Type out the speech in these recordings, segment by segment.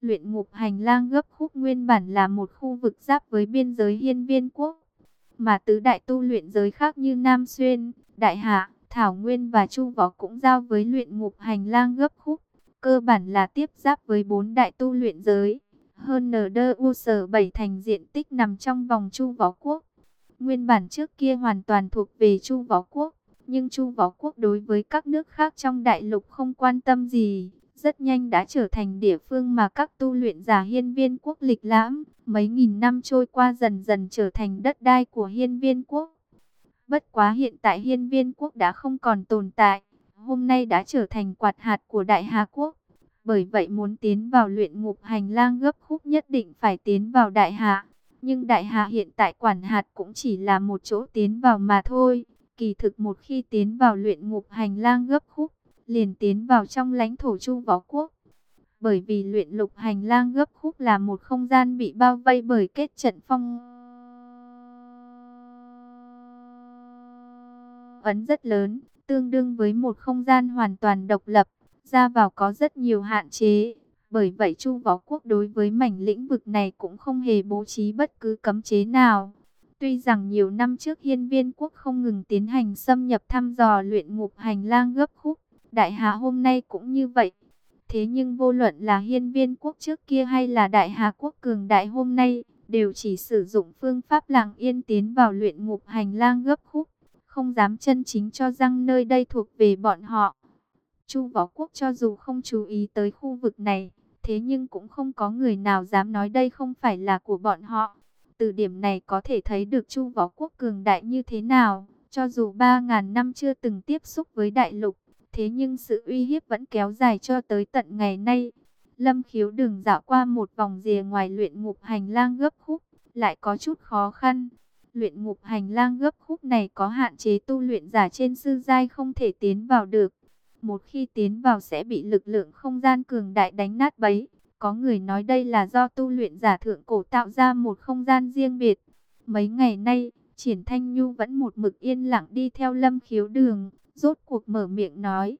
Luyện ngục hành lang gấp khúc nguyên bản là một khu vực giáp với biên giới hiên viên quốc. Mà tứ đại tu luyện giới khác như Nam Xuyên, Đại Hạ, Thảo Nguyên và Chu Võ cũng giao với luyện ngục hành lang gấp khúc. Cơ bản là tiếp giáp với bốn đại tu luyện giới. Hơn NDU sở bảy thành diện tích nằm trong vòng Chu Võ Quốc. Nguyên bản trước kia hoàn toàn thuộc về Chu Võ Quốc. Nhưng Chu Võ Quốc đối với các nước khác trong đại lục không quan tâm gì rất nhanh đã trở thành địa phương mà các tu luyện giả hiên viên quốc lịch lãm, mấy nghìn năm trôi qua dần dần trở thành đất đai của hiên viên quốc. Bất quá hiện tại hiên viên quốc đã không còn tồn tại, hôm nay đã trở thành quạt hạt của đại hà quốc. Bởi vậy muốn tiến vào luyện ngục hành lang gấp khúc nhất định phải tiến vào đại hạ. Nhưng đại hạ hiện tại quản hạt cũng chỉ là một chỗ tiến vào mà thôi. Kỳ thực một khi tiến vào luyện ngục hành lang gấp khúc, liền tiến vào trong lãnh thổ Chu Võ Quốc. Bởi vì luyện lục hành lang gấp khúc là một không gian bị bao vây bởi kết trận phong ấn rất lớn, tương đương với một không gian hoàn toàn độc lập, ra vào có rất nhiều hạn chế. Bởi vậy Chu Võ Quốc đối với mảnh lĩnh vực này cũng không hề bố trí bất cứ cấm chế nào. Tuy rằng nhiều năm trước hiên viên quốc không ngừng tiến hành xâm nhập thăm dò luyện ngục hành lang gấp khúc, Đại Hà hôm nay cũng như vậy. Thế nhưng vô luận là hiên viên quốc trước kia hay là Đại Hà quốc cường đại hôm nay, đều chỉ sử dụng phương pháp lặng yên tiến vào luyện ngục hành lang gấp khúc, không dám chân chính cho rằng nơi đây thuộc về bọn họ. Chu Võ Quốc cho dù không chú ý tới khu vực này, thế nhưng cũng không có người nào dám nói đây không phải là của bọn họ. Từ điểm này có thể thấy được Chu Võ Quốc cường đại như thế nào, cho dù 3.000 năm chưa từng tiếp xúc với đại lục, Thế nhưng sự uy hiếp vẫn kéo dài cho tới tận ngày nay. Lâm khiếu đường dạo qua một vòng rìa ngoài luyện ngục hành lang gấp khúc, lại có chút khó khăn. Luyện ngục hành lang gấp khúc này có hạn chế tu luyện giả trên sư giai không thể tiến vào được. Một khi tiến vào sẽ bị lực lượng không gian cường đại đánh nát bấy. Có người nói đây là do tu luyện giả thượng cổ tạo ra một không gian riêng biệt. Mấy ngày nay, Triển Thanh Nhu vẫn một mực yên lặng đi theo lâm khiếu đường rốt cuộc mở miệng nói.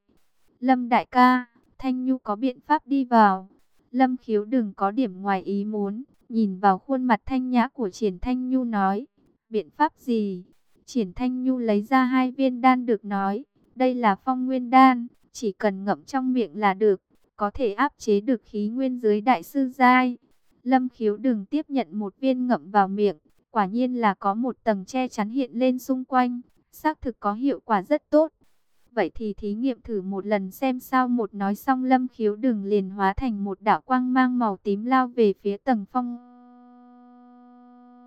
Lâm đại ca, Thanh Nhu có biện pháp đi vào. Lâm khiếu đừng có điểm ngoài ý muốn, nhìn vào khuôn mặt thanh nhã của Triển Thanh Nhu nói. Biện pháp gì? Triển Thanh Nhu lấy ra hai viên đan được nói. Đây là phong nguyên đan, chỉ cần ngậm trong miệng là được, có thể áp chế được khí nguyên dưới đại sư giai. Lâm khiếu đừng tiếp nhận một viên ngậm vào miệng, quả nhiên là có một tầng che chắn hiện lên xung quanh, xác thực có hiệu quả rất tốt. Vậy thì thí nghiệm thử một lần xem sao một nói xong lâm khiếu đường liền hóa thành một đạo quang mang màu tím lao về phía tầng phong.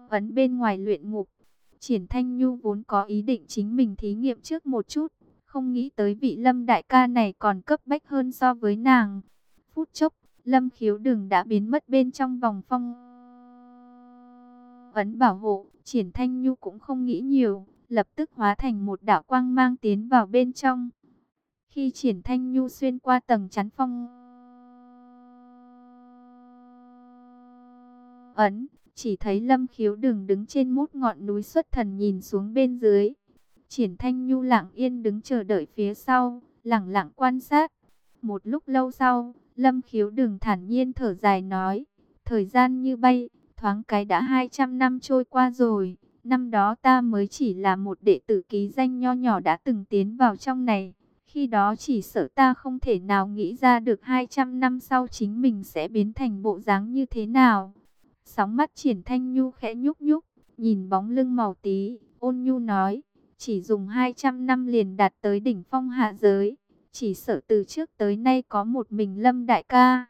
Ấn bên ngoài luyện ngục, triển thanh nhu vốn có ý định chính mình thí nghiệm trước một chút. Không nghĩ tới vị lâm đại ca này còn cấp bách hơn so với nàng. Phút chốc, lâm khiếu đường đã biến mất bên trong vòng phong. Ấn bảo hộ, triển thanh nhu cũng không nghĩ nhiều lập tức hóa thành một đạo quang mang tiến vào bên trong. Khi triển thanh nhu xuyên qua tầng chắn phong ấn, chỉ thấy lâm khiếu đừng đứng trên mút ngọn núi xuất thần nhìn xuống bên dưới. Triển thanh nhu lặng yên đứng chờ đợi phía sau, lặng lặng quan sát. Một lúc lâu sau, lâm khiếu đừng thản nhiên thở dài nói, thời gian như bay, thoáng cái đã 200 năm trôi qua rồi. Năm đó ta mới chỉ là một đệ tử ký danh nho nhỏ đã từng tiến vào trong này. Khi đó chỉ sợ ta không thể nào nghĩ ra được 200 năm sau chính mình sẽ biến thành bộ dáng như thế nào. Sóng mắt triển thanh nhu khẽ nhúc nhúc, nhìn bóng lưng màu tí, ôn nhu nói, chỉ dùng 200 năm liền đạt tới đỉnh phong hạ giới. Chỉ sợ từ trước tới nay có một mình lâm đại ca.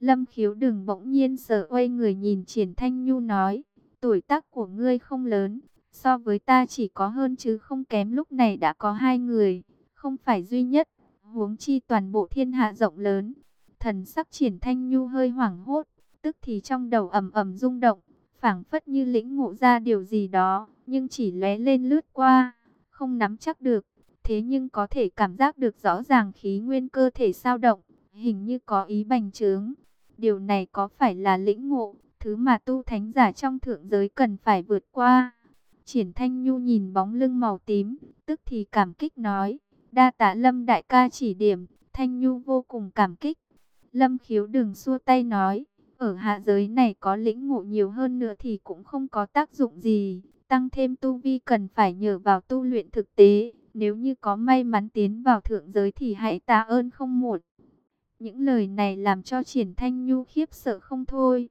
Lâm khiếu đừng bỗng nhiên sợ quay người nhìn triển thanh nhu nói, Tuổi tác của ngươi không lớn, so với ta chỉ có hơn chứ không kém lúc này đã có hai người, không phải duy nhất, huống chi toàn bộ thiên hạ rộng lớn. Thần sắc triển thanh nhu hơi hoảng hốt, tức thì trong đầu ầm ầm rung động, phảng phất như lĩnh ngộ ra điều gì đó, nhưng chỉ lóe lên lướt qua, không nắm chắc được. Thế nhưng có thể cảm giác được rõ ràng khí nguyên cơ thể sao động, hình như có ý bành trướng. Điều này có phải là lĩnh ngộ, thứ mà tu thánh giả trong thượng giới cần phải vượt qua. Triển Thanh Nhu nhìn bóng lưng màu tím, tức thì cảm kích nói, đa tạ Lâm đại ca chỉ điểm, Thanh Nhu vô cùng cảm kích. Lâm khiếu đừng xua tay nói, Ở hạ giới này có lĩnh ngộ nhiều hơn nữa thì cũng không có tác dụng gì. Tăng thêm tu vi cần phải nhờ vào tu luyện thực tế. Nếu như có may mắn tiến vào thượng giới thì hãy tạ ơn không muộn. Những lời này làm cho Triển Thanh Nhu khiếp sợ không thôi.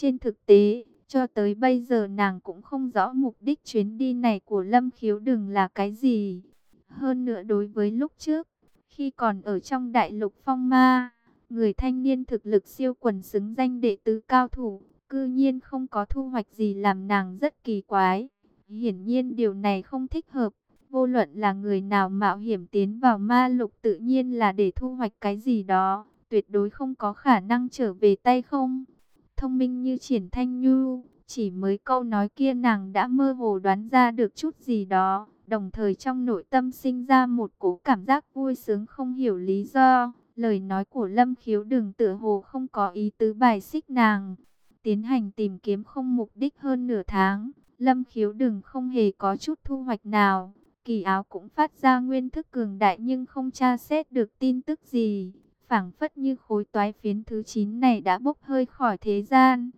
Trên thực tế, cho tới bây giờ nàng cũng không rõ mục đích chuyến đi này của Lâm Khiếu Đừng là cái gì. Hơn nữa đối với lúc trước, khi còn ở trong đại lục phong ma, người thanh niên thực lực siêu quần xứng danh đệ tứ cao thủ, cư nhiên không có thu hoạch gì làm nàng rất kỳ quái. Hiển nhiên điều này không thích hợp. Vô luận là người nào mạo hiểm tiến vào ma lục tự nhiên là để thu hoạch cái gì đó, tuyệt đối không có khả năng trở về tay không. Thông minh như triển thanh nhu, chỉ mới câu nói kia nàng đã mơ hồ đoán ra được chút gì đó, đồng thời trong nội tâm sinh ra một cố cảm giác vui sướng không hiểu lý do. Lời nói của Lâm Khiếu đừng tựa hồ không có ý tứ bài xích nàng. Tiến hành tìm kiếm không mục đích hơn nửa tháng, Lâm Khiếu đừng không hề có chút thu hoạch nào. Kỳ áo cũng phát ra nguyên thức cường đại nhưng không tra xét được tin tức gì phảng phất như khối toái phiến thứ 9 này đã bốc hơi khỏi thế gian.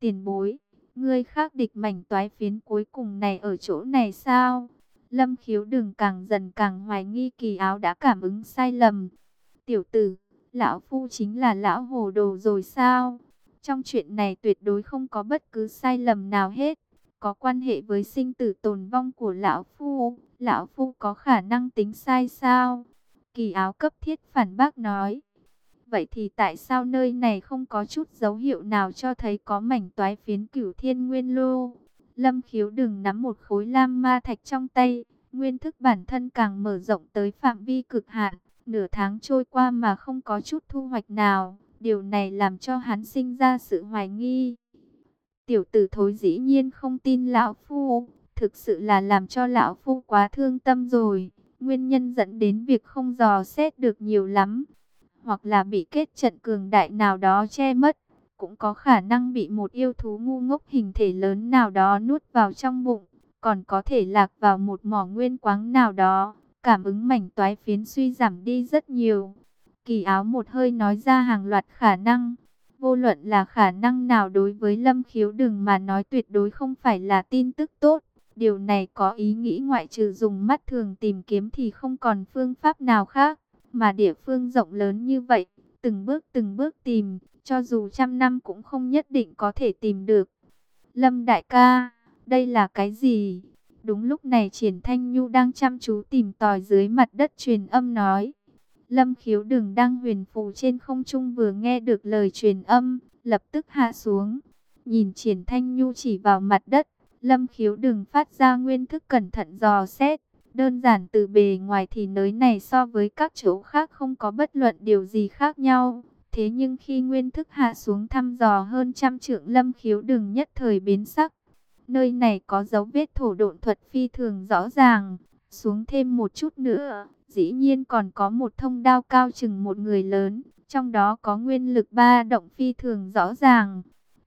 Tiền bối, ngươi khác địch mảnh toái phiến cuối cùng này ở chỗ này sao? Lâm khiếu đừng càng dần càng hoài nghi kỳ áo đã cảm ứng sai lầm. Tiểu tử, lão phu chính là lão hồ đồ rồi sao? Trong chuyện này tuyệt đối không có bất cứ sai lầm nào hết. Có quan hệ với sinh tử tồn vong của lão phu. Lão phu có khả năng tính sai sao? Kỳ áo cấp thiết phản bác nói. Vậy thì tại sao nơi này không có chút dấu hiệu nào cho thấy có mảnh toái phiến cửu thiên nguyên lô? Lâm khiếu đừng nắm một khối lam ma thạch trong tay, nguyên thức bản thân càng mở rộng tới phạm vi cực hạn. Nửa tháng trôi qua mà không có chút thu hoạch nào, điều này làm cho hắn sinh ra sự hoài nghi. Tiểu tử thối dĩ nhiên không tin lão phu, thực sự là làm cho lão phu quá thương tâm rồi. Nguyên nhân dẫn đến việc không dò xét được nhiều lắm, hoặc là bị kết trận cường đại nào đó che mất cũng có khả năng bị một yêu thú ngu ngốc hình thể lớn nào đó nuốt vào trong bụng, còn có thể lạc vào một mỏ nguyên quáng nào đó, cảm ứng mảnh toái phiến suy giảm đi rất nhiều. Kỳ áo một hơi nói ra hàng loạt khả năng, vô luận là khả năng nào đối với lâm khiếu đừng mà nói tuyệt đối không phải là tin tức tốt. Điều này có ý nghĩ ngoại trừ dùng mắt thường tìm kiếm thì không còn phương pháp nào khác, mà địa phương rộng lớn như vậy, từng bước từng bước tìm, cho dù trăm năm cũng không nhất định có thể tìm được. Lâm đại ca, đây là cái gì? Đúng lúc này Triển Thanh Nhu đang chăm chú tìm tòi dưới mặt đất truyền âm nói. Lâm khiếu đường đang huyền phù trên không trung vừa nghe được lời truyền âm, lập tức hạ xuống. Nhìn Triển Thanh Nhu chỉ vào mặt đất, Lâm khiếu đường phát ra nguyên thức cẩn thận dò xét. Đơn giản từ bề ngoài thì nơi này so với các chỗ khác không có bất luận điều gì khác nhau. Thế nhưng khi nguyên thức hạ xuống thăm dò hơn trăm trượng lâm khiếu đừng nhất thời biến sắc. Nơi này có dấu vết thổ độn thuật phi thường rõ ràng. Xuống thêm một chút nữa, dĩ nhiên còn có một thông đao cao chừng một người lớn. Trong đó có nguyên lực ba động phi thường rõ ràng.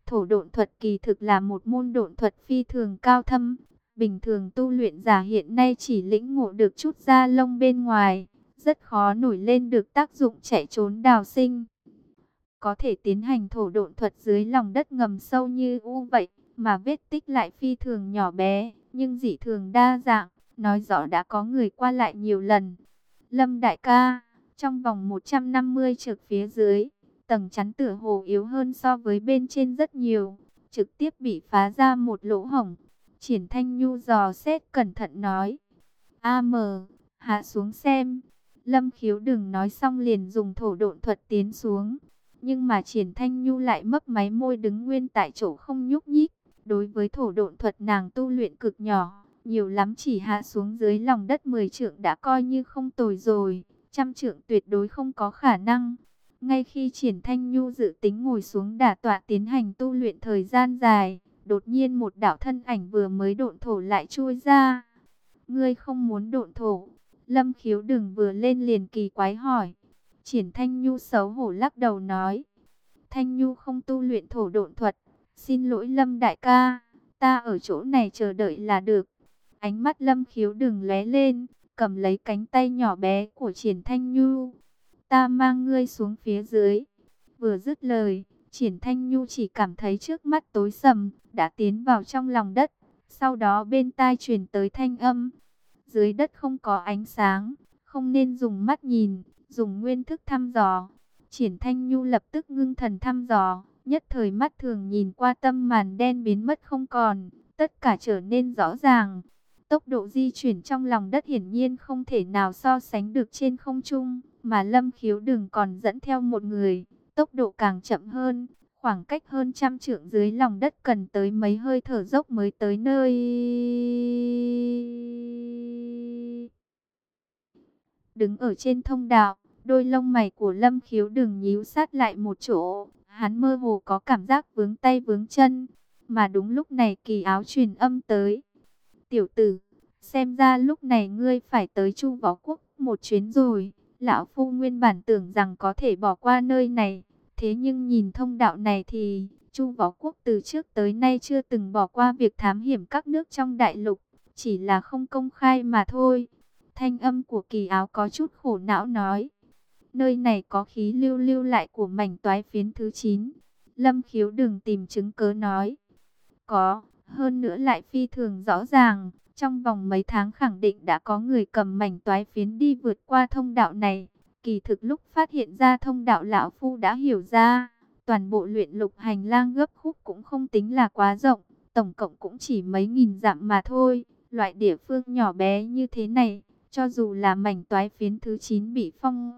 Thổ độn thuật kỳ thực là một môn độn thuật phi thường cao thâm. Bình thường tu luyện giả hiện nay chỉ lĩnh ngộ được chút da lông bên ngoài. Rất khó nổi lên được tác dụng chạy trốn đào sinh có thể tiến hành thổ độn thuật dưới lòng đất ngầm sâu như u vậy, mà vết tích lại phi thường nhỏ bé, nhưng dị thường đa dạng, nói rõ đã có người qua lại nhiều lần. Lâm đại ca, trong vòng 150 trực phía dưới, tầng chắn tựa hồ yếu hơn so với bên trên rất nhiều, trực tiếp bị phá ra một lỗ hổng. Triển Thanh Nhu dò xét cẩn thận nói, A mờ, hạ xuống xem. Lâm khiếu đừng nói xong liền dùng thổ độn thuật tiến xuống. Nhưng mà Triển Thanh Nhu lại mấp máy môi đứng nguyên tại chỗ không nhúc nhích. Đối với thổ độn thuật nàng tu luyện cực nhỏ, nhiều lắm chỉ hạ xuống dưới lòng đất 10 trượng đã coi như không tồi rồi, trăm trượng tuyệt đối không có khả năng. Ngay khi Triển Thanh Nhu dự tính ngồi xuống đả tọa tiến hành tu luyện thời gian dài, đột nhiên một đạo thân ảnh vừa mới độn thổ lại chui ra. Ngươi không muốn độn thổ? Lâm khiếu đừng vừa lên liền kỳ quái hỏi. Triển Thanh Nhu xấu hổ lắc đầu nói. Thanh Nhu không tu luyện thổ độn thuật. Xin lỗi Lâm đại ca, ta ở chỗ này chờ đợi là được. Ánh mắt Lâm khiếu đừng lóe lên, cầm lấy cánh tay nhỏ bé của Triển Thanh Nhu. Ta mang ngươi xuống phía dưới. Vừa dứt lời, Triển Thanh Nhu chỉ cảm thấy trước mắt tối sầm, đã tiến vào trong lòng đất. Sau đó bên tai truyền tới thanh âm. Dưới đất không có ánh sáng, không nên dùng mắt nhìn, dùng nguyên thức thăm dò. Triển Thanh Nhu lập tức ngưng thần thăm dò, nhất thời mắt thường nhìn qua tâm màn đen biến mất không còn, tất cả trở nên rõ ràng. Tốc độ di chuyển trong lòng đất hiển nhiên không thể nào so sánh được trên không trung, mà Lâm Khiếu đừng còn dẫn theo một người, tốc độ càng chậm hơn, khoảng cách hơn trăm trượng dưới lòng đất cần tới mấy hơi thở dốc mới tới nơi. Đứng ở trên thông đạo, đôi lông mày của Lâm Khiếu đừng nhíu sát lại một chỗ, hắn mơ hồ có cảm giác vướng tay vướng chân, mà đúng lúc này kỳ áo truyền âm tới. Tiểu tử, xem ra lúc này ngươi phải tới Chu Võ Quốc một chuyến rồi. Lão Phu nguyên bản tưởng rằng có thể bỏ qua nơi này. Thế nhưng nhìn thông đạo này thì Chu Võ Quốc từ trước tới nay chưa từng bỏ qua việc thám hiểm các nước trong đại lục. Chỉ là không công khai mà thôi. Thanh âm của kỳ áo có chút khổ não nói. Nơi này có khí lưu lưu lại của mảnh toái phiến thứ 9. Lâm khiếu đừng tìm chứng cớ nói. Có, hơn nữa lại phi thường rõ ràng, trong vòng mấy tháng khẳng định đã có người cầm mảnh toái phiến đi vượt qua thông đạo này. Kỳ thực lúc phát hiện ra thông đạo lão phu đã hiểu ra, toàn bộ luyện lục hành lang gấp khúc cũng không tính là quá rộng, tổng cộng cũng chỉ mấy nghìn dặm mà thôi. Loại địa phương nhỏ bé như thế này, cho dù là mảnh toái phiến thứ 9 bị phong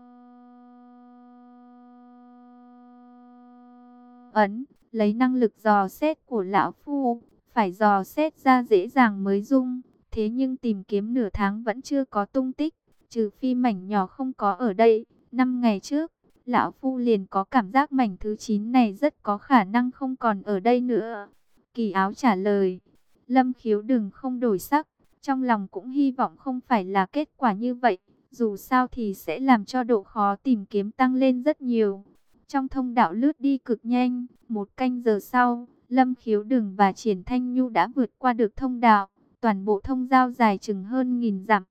ấn, lấy năng lực dò xét của lão phu, phải dò xét ra dễ dàng mới dung. Thế nhưng tìm kiếm nửa tháng vẫn chưa có tung tích, trừ phi mảnh nhỏ không có ở đây. Năm ngày trước, lão phu liền có cảm giác mảnh thứ 9 này rất có khả năng không còn ở đây nữa. Kỳ áo trả lời, lâm khiếu đừng không đổi sắc, trong lòng cũng hy vọng không phải là kết quả như vậy. Dù sao thì sẽ làm cho độ khó tìm kiếm tăng lên rất nhiều. Trong thông đạo lướt đi cực nhanh, một canh giờ sau, Lâm Khiếu Đừng và Triển Thanh Nhu đã vượt qua được thông đạo. Toàn bộ thông giao dài chừng hơn nghìn dặm.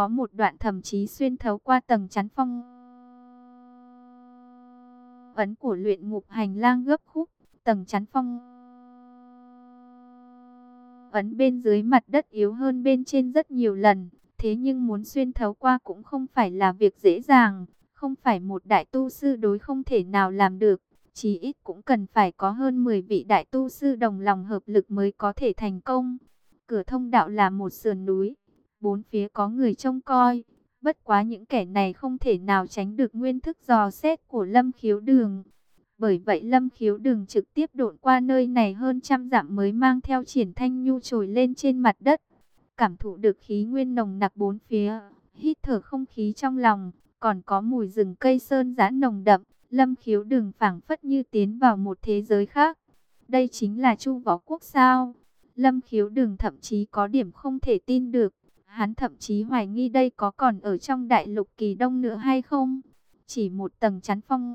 Có một đoạn thậm chí xuyên thấu qua tầng chắn phong. Ấn của luyện ngục hành lang gấp khúc, tầng chắn phong. Ấn bên dưới mặt đất yếu hơn bên trên rất nhiều lần. Thế nhưng muốn xuyên thấu qua cũng không phải là việc dễ dàng. Không phải một đại tu sư đối không thể nào làm được. chí ít cũng cần phải có hơn 10 vị đại tu sư đồng lòng hợp lực mới có thể thành công. Cửa thông đạo là một sườn núi, bốn phía có người trông coi. Bất quá những kẻ này không thể nào tránh được nguyên thức dò xét của Lâm Khiếu Đường. Bởi vậy Lâm Khiếu Đường trực tiếp độn qua nơi này hơn trăm dặm mới mang theo triển thanh nhu trồi lên trên mặt đất. Cảm thụ được khí nguyên nồng nặc bốn phía, hít thở không khí trong lòng, còn có mùi rừng cây sơn giã nồng đậm. Lâm Khiếu Đường phảng phất như tiến vào một thế giới khác. Đây chính là Chu Võ Quốc sao? Lâm khiếu đường thậm chí có điểm không thể tin được. Hắn thậm chí hoài nghi đây có còn ở trong đại lục kỳ đông nữa hay không. Chỉ một tầng chắn phong.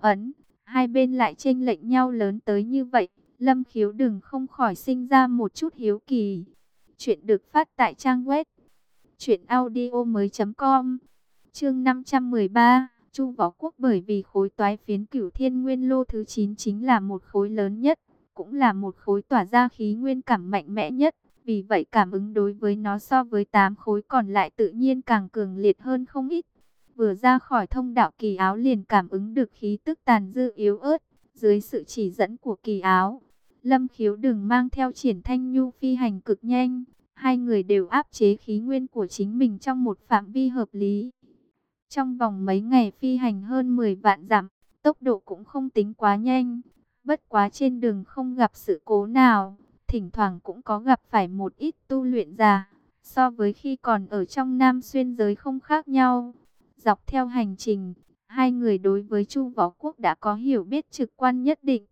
Ấn, hai bên lại chênh lệch nhau lớn tới như vậy. Lâm khiếu đừng không khỏi sinh ra một chút hiếu kỳ. Chuyện được phát tại trang web. Chuyện audio mới com. Chương 513. Chu Võ Quốc bởi vì khối toái phiến cửu thiên nguyên lô thứ 9 chính là một khối lớn nhất cũng là một khối tỏa ra khí nguyên cảm mạnh mẽ nhất. Vì vậy cảm ứng đối với nó so với tám khối còn lại tự nhiên càng cường liệt hơn không ít. Vừa ra khỏi thông đạo kỳ áo liền cảm ứng được khí tức tàn dư yếu ớt. Dưới sự chỉ dẫn của kỳ áo, Lâm khiếu đừng mang theo triển thanh nhu phi hành cực nhanh. Hai người đều áp chế khí nguyên của chính mình trong một phạm vi hợp lý. Trong vòng mấy ngày phi hành hơn 10 vạn dặm, tốc độ cũng không tính quá nhanh. Bất quá trên đường không gặp sự cố nào, thỉnh thoảng cũng có gặp phải một ít tu luyện giả, so với khi còn ở trong Nam Xuyên giới không khác nhau. Dọc theo hành trình, hai người đối với Chu Võ Quốc đã có hiểu biết trực quan nhất định.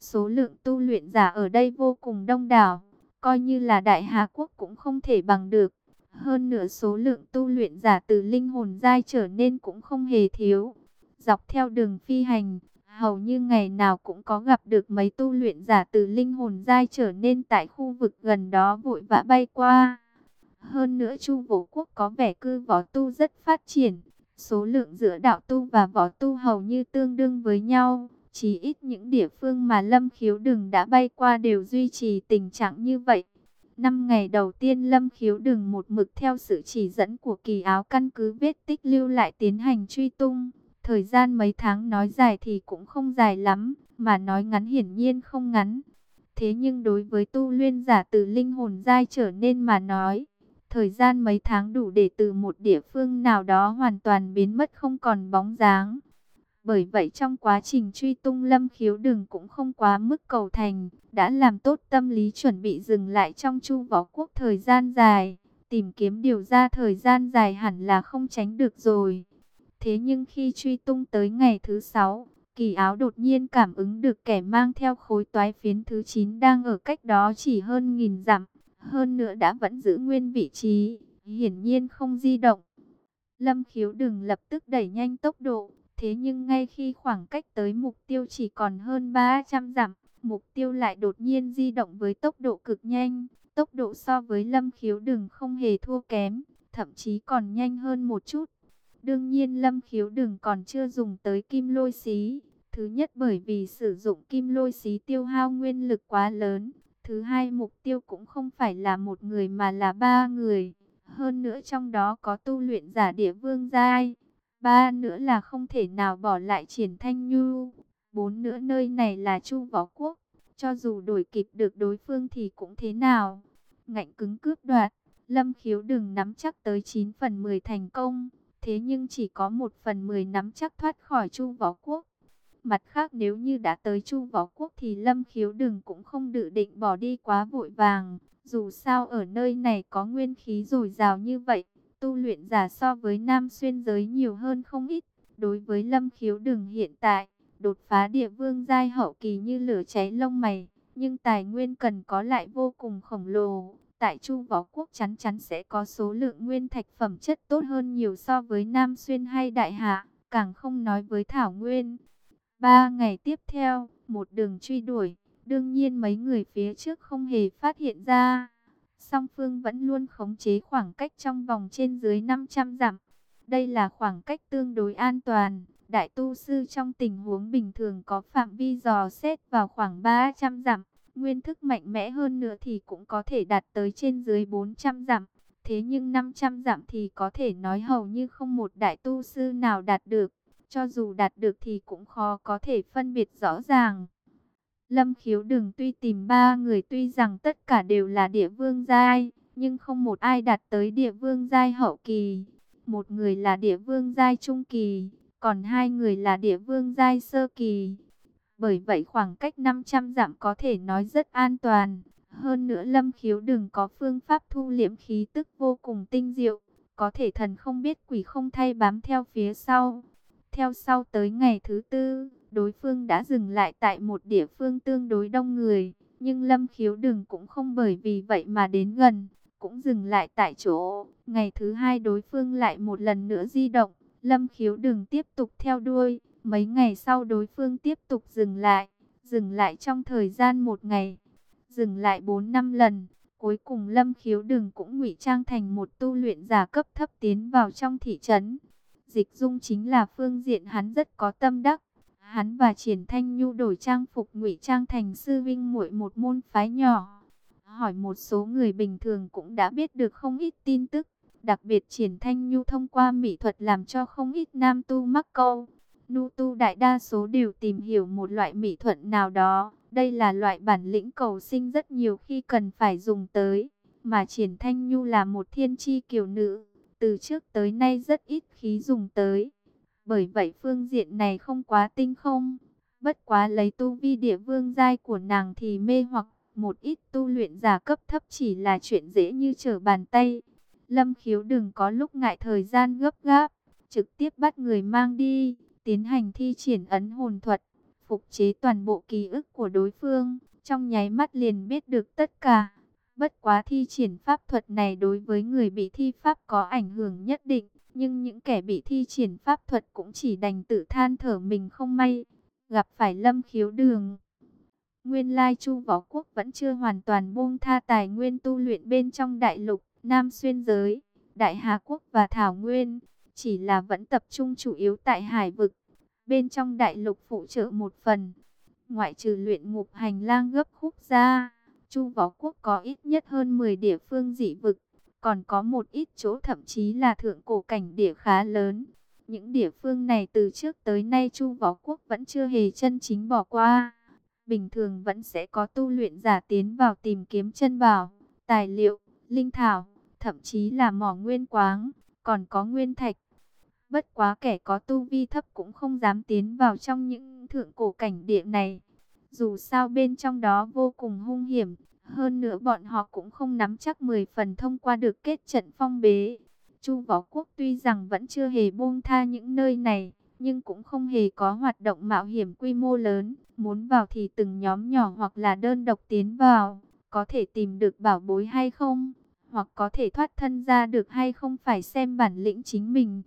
Số lượng tu luyện giả ở đây vô cùng đông đảo, coi như là Đại Hà Quốc cũng không thể bằng được. Hơn nữa số lượng tu luyện giả từ linh hồn giai trở nên cũng không hề thiếu. Dọc theo đường phi hành, Hầu như ngày nào cũng có gặp được mấy tu luyện giả từ linh hồn giai trở nên tại khu vực gần đó vội vã bay qua. Hơn nữa Chu Vũ Quốc có vẻ cư võ tu rất phát triển. Số lượng giữa đạo tu và võ tu hầu như tương đương với nhau. Chỉ ít những địa phương mà Lâm Khiếu Đừng đã bay qua đều duy trì tình trạng như vậy. Năm ngày đầu tiên Lâm Khiếu Đừng một mực theo sự chỉ dẫn của kỳ áo căn cứ vết tích lưu lại tiến hành truy tung. Thời gian mấy tháng nói dài thì cũng không dài lắm, mà nói ngắn hiển nhiên không ngắn. Thế nhưng đối với tu luyện giả từ linh hồn giai trở nên mà nói, thời gian mấy tháng đủ để từ một địa phương nào đó hoàn toàn biến mất không còn bóng dáng. Bởi vậy trong quá trình truy tung lâm khiếu đường cũng không quá mức cầu thành, đã làm tốt tâm lý chuẩn bị dừng lại trong chu võ quốc thời gian dài, tìm kiếm điều ra thời gian dài hẳn là không tránh được rồi. Thế nhưng khi truy tung tới ngày thứ sáu, kỳ áo đột nhiên cảm ứng được kẻ mang theo khối toái phiến thứ 9 đang ở cách đó chỉ hơn nghìn dặm, hơn nữa đã vẫn giữ nguyên vị trí, hiển nhiên không di động. Lâm khiếu đừng lập tức đẩy nhanh tốc độ, thế nhưng ngay khi khoảng cách tới mục tiêu chỉ còn hơn 300 dặm, mục tiêu lại đột nhiên di động với tốc độ cực nhanh, tốc độ so với lâm khiếu đừng không hề thua kém, thậm chí còn nhanh hơn một chút. Đương nhiên lâm khiếu đừng còn chưa dùng tới kim lôi xí. Thứ nhất bởi vì sử dụng kim lôi xí tiêu hao nguyên lực quá lớn. Thứ hai mục tiêu cũng không phải là một người mà là ba người. Hơn nữa trong đó có tu luyện giả địa vương giai. Ba nữa là không thể nào bỏ lại triển thanh nhu. Bốn nữa nơi này là chu võ quốc. Cho dù đổi kịp được đối phương thì cũng thế nào. Ngạnh cứng cướp đoạt. Lâm khiếu đừng nắm chắc tới 9 phần 10 thành công. Thế nhưng chỉ có một phần mười nắm chắc thoát khỏi Chu Võ Quốc. Mặt khác nếu như đã tới Chu Võ Quốc thì Lâm Khiếu Đừng cũng không dự định bỏ đi quá vội vàng. Dù sao ở nơi này có nguyên khí dồi dào như vậy, tu luyện giả so với Nam Xuyên giới nhiều hơn không ít. Đối với Lâm Khiếu Đừng hiện tại, đột phá địa vương giai hậu kỳ như lửa cháy lông mày, nhưng tài nguyên cần có lại vô cùng khổng lồ. Tại Chu Võ Quốc chắn chắn sẽ có số lượng nguyên thạch phẩm chất tốt hơn nhiều so với Nam Xuyên hay Đại Hạ, càng không nói với Thảo Nguyên. Ba ngày tiếp theo, một đường truy đuổi, đương nhiên mấy người phía trước không hề phát hiện ra. Song phương vẫn luôn khống chế khoảng cách trong vòng trên dưới 500 dặm. Đây là khoảng cách tương đối an toàn. Đại tu sư trong tình huống bình thường có phạm vi dò xét vào khoảng 300 dặm. Nguyên thức mạnh mẽ hơn nữa thì cũng có thể đạt tới trên dưới 400 giảm. Thế nhưng 500 giảm thì có thể nói hầu như không một đại tu sư nào đạt được. Cho dù đạt được thì cũng khó có thể phân biệt rõ ràng. Lâm khiếu đừng tuy tìm ba người tuy rằng tất cả đều là địa vương giai, nhưng không một ai đạt tới địa vương giai hậu kỳ. Một người là địa vương giai trung kỳ, còn hai người là địa vương giai sơ kỳ. Bởi vậy khoảng cách 500 dặm có thể nói rất an toàn. Hơn nữa lâm khiếu đừng có phương pháp thu liễm khí tức vô cùng tinh diệu. Có thể thần không biết quỷ không thay bám theo phía sau. Theo sau tới ngày thứ tư, đối phương đã dừng lại tại một địa phương tương đối đông người. Nhưng lâm khiếu đừng cũng không bởi vì vậy mà đến gần, cũng dừng lại tại chỗ. Ngày thứ hai đối phương lại một lần nữa di động, lâm khiếu đừng tiếp tục theo đuôi. Mấy ngày sau đối phương tiếp tục dừng lại, dừng lại trong thời gian một ngày, dừng lại 4 năm lần. Cuối cùng Lâm Khiếu Đừng cũng ngụy trang thành một tu luyện giả cấp thấp tiến vào trong thị trấn. Dịch dung chính là phương diện hắn rất có tâm đắc. Hắn và Triển Thanh Nhu đổi trang phục ngụy trang thành sư vinh muội một môn phái nhỏ. Hỏi một số người bình thường cũng đã biết được không ít tin tức. Đặc biệt Triển Thanh Nhu thông qua mỹ thuật làm cho không ít nam tu mắc câu. Nu tu đại đa số đều tìm hiểu một loại mỹ thuận nào đó. Đây là loại bản lĩnh cầu sinh rất nhiều khi cần phải dùng tới. Mà Triển Thanh Nhu là một thiên chi kiều nữ. Từ trước tới nay rất ít khí dùng tới. Bởi vậy phương diện này không quá tinh không. Bất quá lấy tu vi địa vương giai của nàng thì mê hoặc một ít tu luyện giả cấp thấp chỉ là chuyện dễ như trở bàn tay. Lâm khiếu đừng có lúc ngại thời gian gấp gáp, trực tiếp bắt người mang đi tiến hành thi triển ấn hồn thuật, phục chế toàn bộ ký ức của đối phương, trong nháy mắt liền biết được tất cả. Bất quá thi triển pháp thuật này đối với người bị thi pháp có ảnh hưởng nhất định, nhưng những kẻ bị thi triển pháp thuật cũng chỉ đành tự than thở mình không may, gặp phải lâm khiếu đường. Nguyên lai Chu Võ Quốc vẫn chưa hoàn toàn buông tha tài nguyên tu luyện bên trong đại lục, Nam Xuyên Giới, Đại Hà Quốc và Thảo Nguyên. chỉ là vẫn tập trung chủ yếu tại hải vực. Bên trong đại lục phụ trợ một phần, ngoại trừ luyện ngục hành lang gấp khúc ra, Chu Võ Quốc có ít nhất hơn 10 địa phương dị vực, còn có một ít chỗ thậm chí là thượng cổ cảnh địa khá lớn. Những địa phương này từ trước tới nay Chu Võ Quốc vẫn chưa hề chân chính bỏ qua. Bình thường vẫn sẽ có tu luyện giả tiến vào tìm kiếm chân bảo, tài liệu, linh thảo, thậm chí là mỏ nguyên quáng, còn có nguyên thạch. Bất quá kẻ có tu vi thấp cũng không dám tiến vào trong những thượng cổ cảnh địa này. Dù sao bên trong đó vô cùng hung hiểm, hơn nữa bọn họ cũng không nắm chắc 10 phần thông qua được kết trận phong bế. Chu Võ Quốc tuy rằng vẫn chưa hề buông tha những nơi này, nhưng cũng không hề có hoạt động mạo hiểm quy mô lớn. Muốn vào thì từng nhóm nhỏ hoặc là đơn độc tiến vào, có thể tìm được bảo bối hay không, hoặc có thể thoát thân ra được hay không phải xem bản lĩnh chính mình.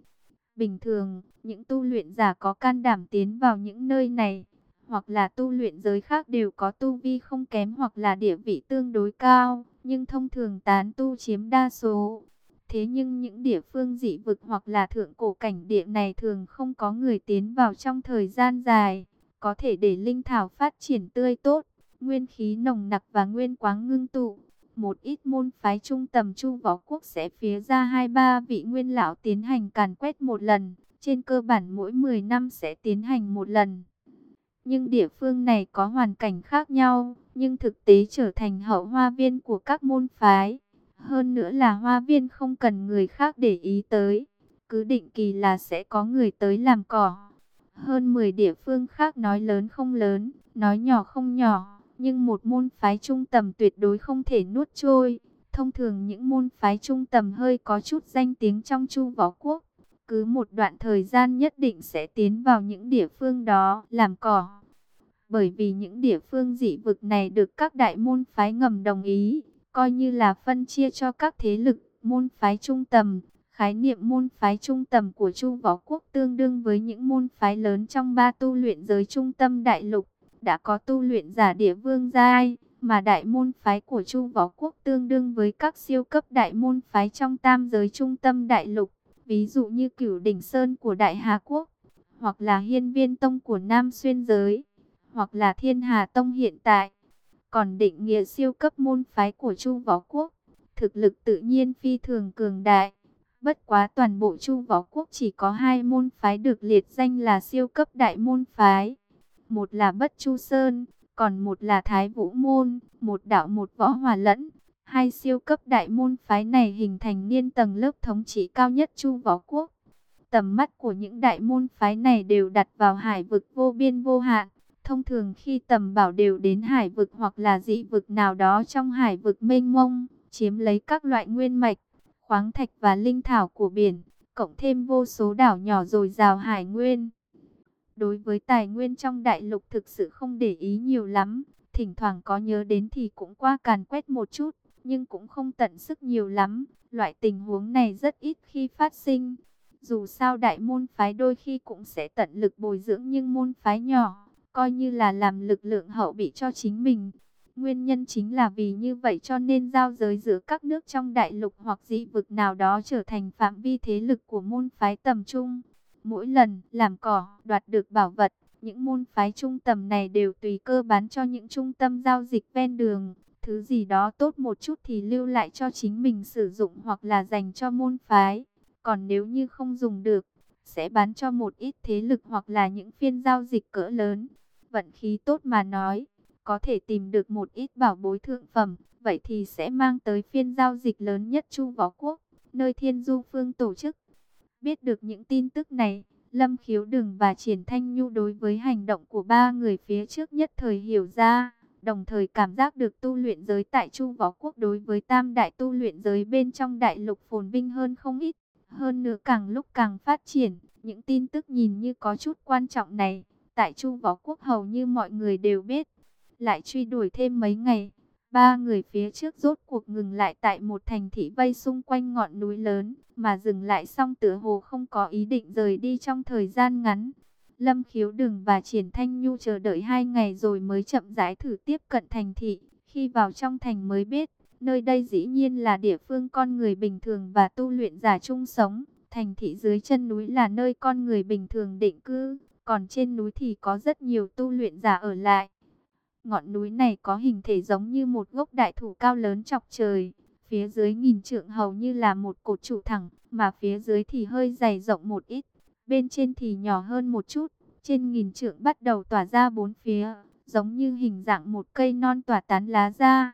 Bình thường, những tu luyện giả có can đảm tiến vào những nơi này, hoặc là tu luyện giới khác đều có tu vi không kém hoặc là địa vị tương đối cao, nhưng thông thường tán tu chiếm đa số. Thế nhưng những địa phương dị vực hoặc là thượng cổ cảnh địa này thường không có người tiến vào trong thời gian dài, có thể để linh thảo phát triển tươi tốt, nguyên khí nồng nặc và nguyên quáng ngưng tụ. Một ít môn phái trung tầm chu võ quốc sẽ phía ra hai ba vị nguyên lão tiến hành càn quét một lần, trên cơ bản mỗi 10 năm sẽ tiến hành một lần. Nhưng địa phương này có hoàn cảnh khác nhau, nhưng thực tế trở thành hậu hoa viên của các môn phái. Hơn nữa là hoa viên không cần người khác để ý tới, cứ định kỳ là sẽ có người tới làm cỏ. Hơn 10 địa phương khác nói lớn không lớn, nói nhỏ không nhỏ, nhưng một môn phái trung tầm tuyệt đối không thể nuốt trôi. Thông thường những môn phái trung tầm hơi có chút danh tiếng trong chu võ quốc, cứ một đoạn thời gian nhất định sẽ tiến vào những địa phương đó làm cỏ. Bởi vì những địa phương dị vực này được các đại môn phái ngầm đồng ý, coi như là phân chia cho các thế lực, môn phái trung tầm. Khái niệm môn phái trung tầm của Chu Võ Quốc tương đương với những môn phái lớn trong ba tu luyện giới trung tâm đại lục. Đã có tu luyện giả địa vương giai, mà đại môn phái của Chu Võ Quốc tương đương với các siêu cấp đại môn phái trong tam giới trung tâm đại lục. Ví dụ như cửu đỉnh sơn của Đại Hà Quốc, hoặc là hiên viên tông của Nam Xuyên Giới, hoặc là thiên hà tông hiện tại. Còn định nghĩa siêu cấp môn phái của Chu Võ Quốc, thực lực tự nhiên phi thường cường đại. Bất quá toàn bộ Chu Võ Quốc chỉ có hai môn phái được liệt danh là siêu cấp đại môn phái. Một là Bất Chu Sơn, còn một là Thái Vũ Môn, một đạo một võ hòa lẫn. Hai siêu cấp đại môn phái này hình thành niên tầng lớp thống trị cao nhất Chu Võ Quốc. Tầm mắt của những đại môn phái này đều đặt vào hải vực vô biên vô hạn. Thông thường khi tầm bảo đều đến hải vực hoặc là dị vực nào đó trong hải vực mênh mông, chiếm lấy các loại nguyên mạch, khoáng thạch và linh thảo của biển, cộng thêm vô số đảo nhỏ rồi rào hải nguyên. Đối với tài nguyên trong đại lục thực sự không để ý nhiều lắm, thỉnh thoảng có nhớ đến thì cũng qua càn quét một chút, nhưng cũng không tận sức nhiều lắm. Loại tình huống này rất ít khi phát sinh. Dù sao đại môn phái đôi khi cũng sẽ tận lực bồi dưỡng nhưng môn phái nhỏ, coi như là làm lực lượng hậu bị cho chính mình. Nguyên nhân chính là vì như vậy cho nên giao giới giữa các nước trong đại lục hoặc dị vực nào đó trở thành phạm vi thế lực của môn phái tầm trung. Mỗi lần làm cỏ, đoạt được bảo vật, những môn phái trung tầm này đều tùy cơ bán cho những trung tâm giao dịch ven đường. Thứ gì đó tốt một chút thì lưu lại cho chính mình sử dụng hoặc là dành cho môn phái. Còn nếu như không dùng được, sẽ bán cho một ít thế lực hoặc là những phiên giao dịch cỡ lớn. Vận khí tốt mà nói, có thể tìm được một ít bảo bối thượng phẩm, vậy thì sẽ mang tới phiên giao dịch lớn nhất Chu Võ Quốc, nơi Thiên Du Phương tổ chức. Biết được những tin tức này, Lâm Khiếu Đừng và Triển Thanh Nhu đối với hành động của ba người phía trước nhất thời hiểu ra, đồng thời cảm giác được tu luyện giới tại Chu Võ Quốc đối với tam đại tu luyện giới bên trong đại lục phồn vinh hơn không ít. Hơn nữa càng lúc càng phát triển, những tin tức nhìn như có chút quan trọng này, tại Chu Võ Quốc hầu như mọi người đều biết. Lại truy đuổi thêm mấy ngày, ba người phía trước rốt cuộc ngừng lại tại một thành thị vây xung quanh ngọn núi lớn, mà dừng lại xong tựa hồ không có ý định rời đi trong thời gian ngắn. Lâm Khiếu Đừng và Triển Thanh Nhu chờ đợi hai ngày rồi mới chậm rãi thử tiếp cận thành thị, khi vào trong thành mới biết, nơi đây dĩ nhiên là địa phương con người bình thường và tu luyện giả chung sống, Thành thị dưới chân núi là nơi con người bình thường định cư, còn trên núi thì có rất nhiều tu luyện giả ở lại. Ngọn núi này có hình thể giống như một gốc đại thụ cao lớn chọc trời, phía dưới nghìn trượng hầu như là một cột trụ thẳng, mà phía dưới thì hơi dày rộng một ít, bên trên thì nhỏ hơn một chút, trên nghìn trượng bắt đầu tỏa ra bốn phía, giống như hình dạng một cây non tỏa tán lá ra.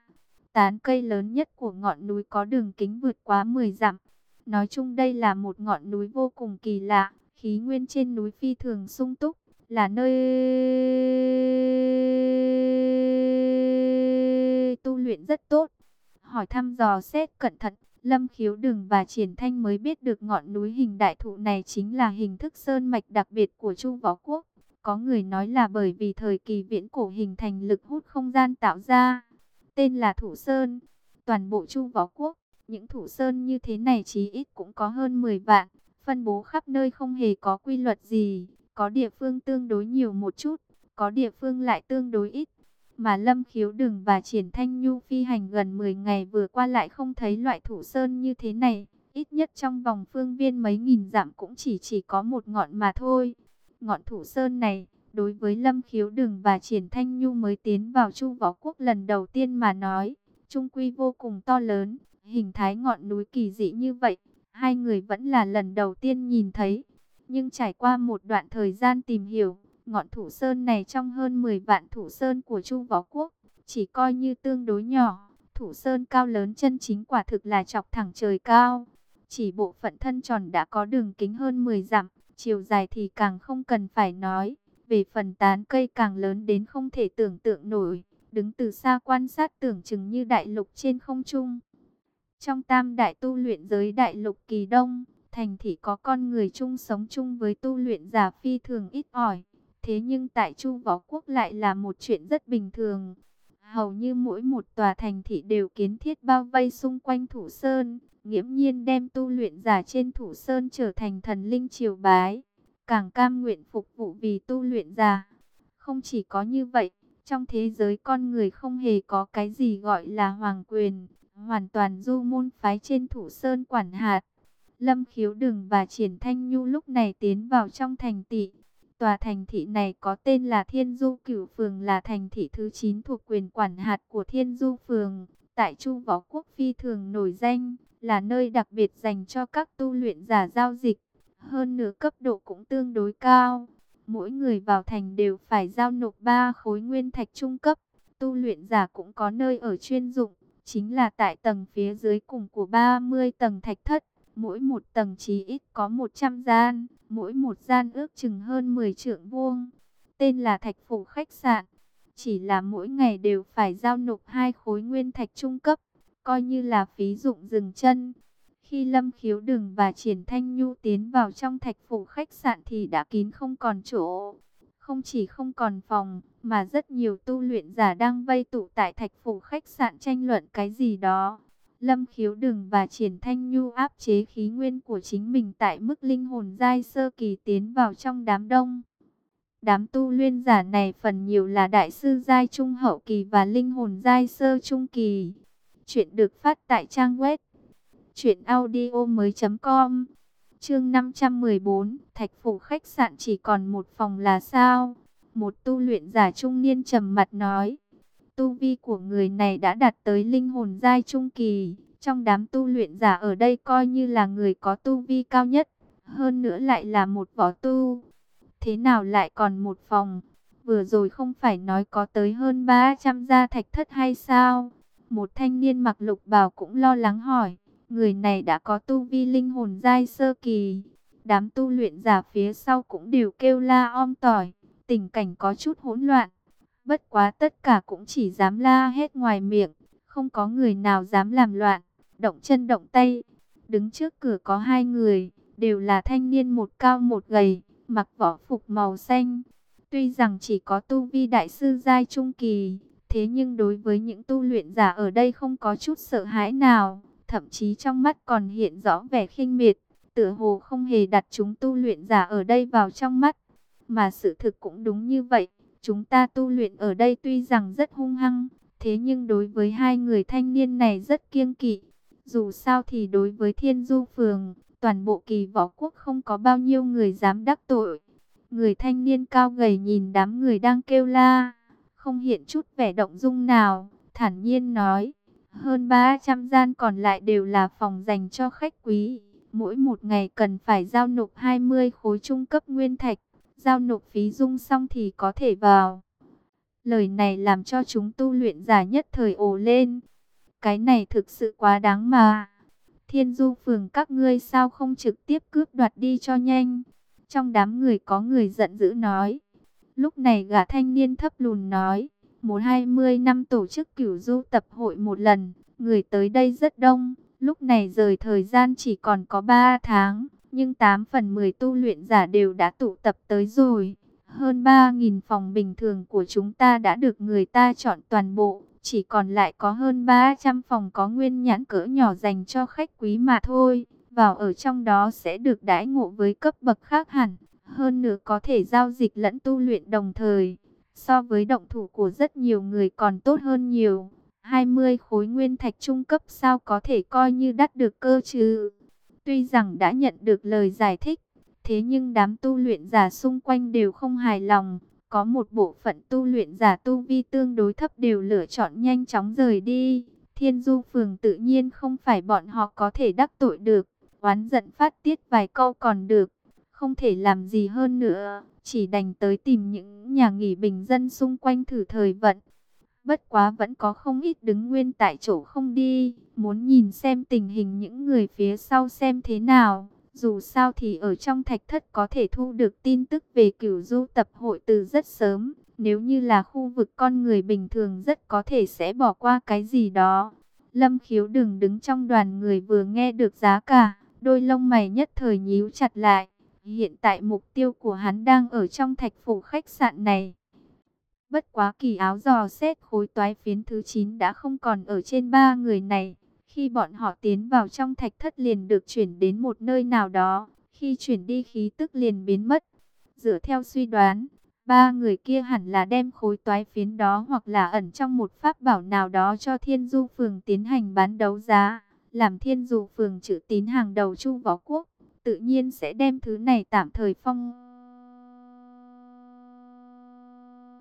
Tán cây lớn nhất của ngọn núi có đường kính vượt quá 10 dặm. Nói chung đây là một ngọn núi vô cùng kỳ lạ, khí nguyên trên núi phi thường sung túc, là nơi tu luyện rất tốt. Hỏi thăm dò xét cẩn thận, Lâm Khiếu Đừng và Triển Thanh mới biết được ngọn núi hình đại thụ này chính là hình thức sơn mạch đặc biệt của Chu Võ Quốc. Có người nói là bởi vì thời kỳ viễn cổ hình thành lực hút không gian tạo ra. Tên là Thủ Sơn. Toàn bộ Chu Võ Quốc, những thủ sơn như thế này chí ít cũng có hơn 10 vạn. Phân bố khắp nơi không hề có quy luật gì. Có địa phương tương đối nhiều một chút, có địa phương lại tương đối ít. Mà Lâm Khiếu Đừng và Triển Thanh Nhu phi hành gần 10 ngày vừa qua lại không thấy loại thủ sơn như thế này. Ít nhất trong vòng phương viên mấy nghìn dặm cũng chỉ chỉ có một ngọn mà thôi. Ngọn thủ sơn này, đối với Lâm Khiếu Đừng và Triển Thanh Nhu mới tiến vào Chu Võ Quốc lần đầu tiên mà nói, trung quy vô cùng to lớn, hình thái ngọn núi kỳ dị như vậy, hai người vẫn là lần đầu tiên nhìn thấy. Nhưng trải qua một đoạn thời gian tìm hiểu, ngọn thủ sơn này trong hơn 10 vạn thủ sơn của Chu Võ Quốc, chỉ coi như tương đối nhỏ. Thủ sơn cao lớn chân chính quả thực là chọc thẳng trời cao. Chỉ bộ phận thân tròn đã có đường kính hơn 10 dặm, chiều dài thì càng không cần phải nói. Về phần tán cây càng lớn đến không thể tưởng tượng nổi, đứng từ xa quan sát tưởng chừng như đại lục trên không trung. Trong tam đại tu luyện giới đại lục kỳ đông, thành thị có con người chung sống chung với tu luyện giả phi thường ít ỏi. Thế nhưng tại Chu Võ Quốc lại là một chuyện rất bình thường. Hầu như mỗi một tòa thành thị đều kiến thiết bao vây xung quanh thủ sơn, nghiễm nhiên đem tu luyện giả trên thủ sơn trở thành thần linh triều bái, càng cam nguyện phục vụ vì tu luyện giả. Không chỉ có như vậy, trong thế giới con người không hề có cái gì gọi là hoàng quyền, hoàn toàn du môn phái trên thủ sơn quản hạt. Lâm Khiếu Đừng và Triển Thanh Nhu lúc này tiến vào trong thành thị. Tòa thành thị này có tên là Thiên Du Cửu Phường là thành thị thứ 9 thuộc quyền quản hạt của Thiên Du Phường. Tại Chu Võ Quốc phi thường nổi danh, là nơi đặc biệt dành cho các tu luyện giả giao dịch. Hơn nửa cấp độ cũng tương đối cao. Mỗi người vào thành đều phải giao nộp 3 khối nguyên thạch trung cấp. Tu luyện giả cũng có nơi ở chuyên dụng, chính là tại tầng phía dưới cùng của 30 tầng thạch thất. Mỗi một tầng chí ít có 100 gian, mỗi một gian ước chừng hơn 10 trượng vuông. Tên là Thạch Phủ Khách Sạn. Chỉ là mỗi ngày đều phải giao nộp hai khối nguyên thạch trung cấp, coi như là phí dụng dừng chân. Khi Lâm Khiếu Đừng và Triển Thanh Nhu tiến vào trong Thạch Phủ Khách Sạn thì đã kín không còn chỗ. Không chỉ không còn phòng, mà rất nhiều tu luyện giả đang vây tụ tại Thạch Phủ Khách Sạn tranh luận cái gì đó. Lâm khiếu đừng và triển thanh nhu áp chế khí nguyên của chính mình tại mức linh hồn giai sơ kỳ tiến vào trong đám đông. Đám tu luyện giả này phần nhiều là đại sư giai trung hậu kỳ và linh hồn giai sơ trung kỳ. Chuyện được phát tại trang web truyệnaudiomoi.com. Chương 514, Thạch phủ khách sạn chỉ còn một phòng là sao? Một tu luyện giả trung niên trầm mặt nói. Tu vi của người này đã đạt tới linh hồn giai trung kỳ. Trong đám tu luyện giả ở đây coi như là người có tu vi cao nhất. Hơn nữa lại là một võ tu. Thế nào lại còn một phòng? Vừa rồi không phải nói có tới hơn 300 gia thạch thất hay sao? Một thanh niên mặc lục bào cũng lo lắng hỏi. Người này đã có tu vi linh hồn giai sơ kỳ. Đám tu luyện giả phía sau cũng đều kêu la om tỏi. Tình cảnh có chút hỗn loạn. Bất quá tất cả cũng chỉ dám la hết ngoài miệng, không có người nào dám làm loạn, động chân động tay. Đứng trước cửa có hai người, đều là thanh niên một cao một gầy, mặc vỏ phục màu xanh. Tuy rằng chỉ có tu vi đại sư giai trung kỳ, thế nhưng đối với những tu luyện giả ở đây không có chút sợ hãi nào, thậm chí trong mắt còn hiện rõ vẻ khinh miệt, tựa hồ không hề đặt chúng tu luyện giả ở đây vào trong mắt. Mà sự thực cũng đúng như vậy. Chúng ta tu luyện ở đây tuy rằng rất hung hăng, thế nhưng đối với hai người thanh niên này rất kiêng kỵ. Dù sao thì đối với thiên du phường, toàn bộ kỳ võ quốc không có bao nhiêu người dám đắc tội. Người thanh niên cao gầy nhìn đám người đang kêu la, không hiện chút vẻ động dung nào, thản nhiên nói, hơn 300 gian còn lại đều là phòng dành cho khách quý. Mỗi một ngày cần phải giao nộp 20 khối trung cấp nguyên thạch, giao nộp phí dung xong thì có thể vào. Lời này làm cho chúng tu luyện giả nhất thời ồ lên. Cái này thực sự quá đáng mà. Thiên du phường, các ngươi sao không trực tiếp cướp đoạt đi cho nhanh. Trong đám người có người giận dữ nói. Lúc này gã thanh niên thấp lùn nói. Một hai mươi năm tổ chức cửu du tập hội một lần. Người tới đây rất đông. Lúc này rời thời gian chỉ còn có ba tháng. Nhưng 8 phần 10 tu luyện giả đều đã tụ tập tới rồi. Hơn 3.000 phòng bình thường của chúng ta đã được người ta chọn toàn bộ. Chỉ còn lại có hơn 300 phòng có nguyên nhãn cỡ nhỏ dành cho khách quý mà thôi. Vào ở trong đó sẽ được đãi ngộ với cấp bậc khác hẳn. Hơn nữa có thể giao dịch lẫn tu luyện đồng thời. So với động thủ của rất nhiều người còn tốt hơn nhiều. 20 khối nguyên thạch trung cấp sao có thể coi như đắt được cơ chứ. Tuy rằng đã nhận được lời giải thích, thế nhưng đám tu luyện giả xung quanh đều không hài lòng. Có một bộ phận tu luyện giả tu vi tương đối thấp đều lựa chọn nhanh chóng rời đi. Thiên du phường tự nhiên không phải bọn họ có thể đắc tội được. Oán giận phát tiết vài câu còn được. Không thể làm gì hơn nữa. Chỉ đành tới tìm những nhà nghỉ bình dân xung quanh thử thời vận. Bất quá vẫn có không ít đứng nguyên tại chỗ không đi. Muốn nhìn xem tình hình những người phía sau xem thế nào. Dù sao thì ở trong thạch thất có thể thu được tin tức về cửu du tập hội từ rất sớm. Nếu như là khu vực con người bình thường rất có thể sẽ bỏ qua cái gì đó. Lâm khiếu đừng đứng trong đoàn người vừa nghe được giá cả. Đôi lông mày nhất thời nhíu chặt lại. Hiện tại mục tiêu của hắn đang ở trong thạch phủ khách sạn này. Bất quá kỳ áo giò xét khối toái phiến thứ 9 đã không còn ở trên ba người này. Khi bọn họ tiến vào trong thạch thất liền được chuyển đến một nơi nào đó. Khi chuyển đi khí tức liền biến mất. Dựa theo suy đoán, ba người kia hẳn là đem khối toái phiến đó hoặc là ẩn trong một pháp bảo nào đó cho thiên du phường tiến hành bán đấu giá. Làm thiên du phường chữ tín hàng đầu chu võ quốc, tự nhiên sẽ đem thứ này tạm thời phong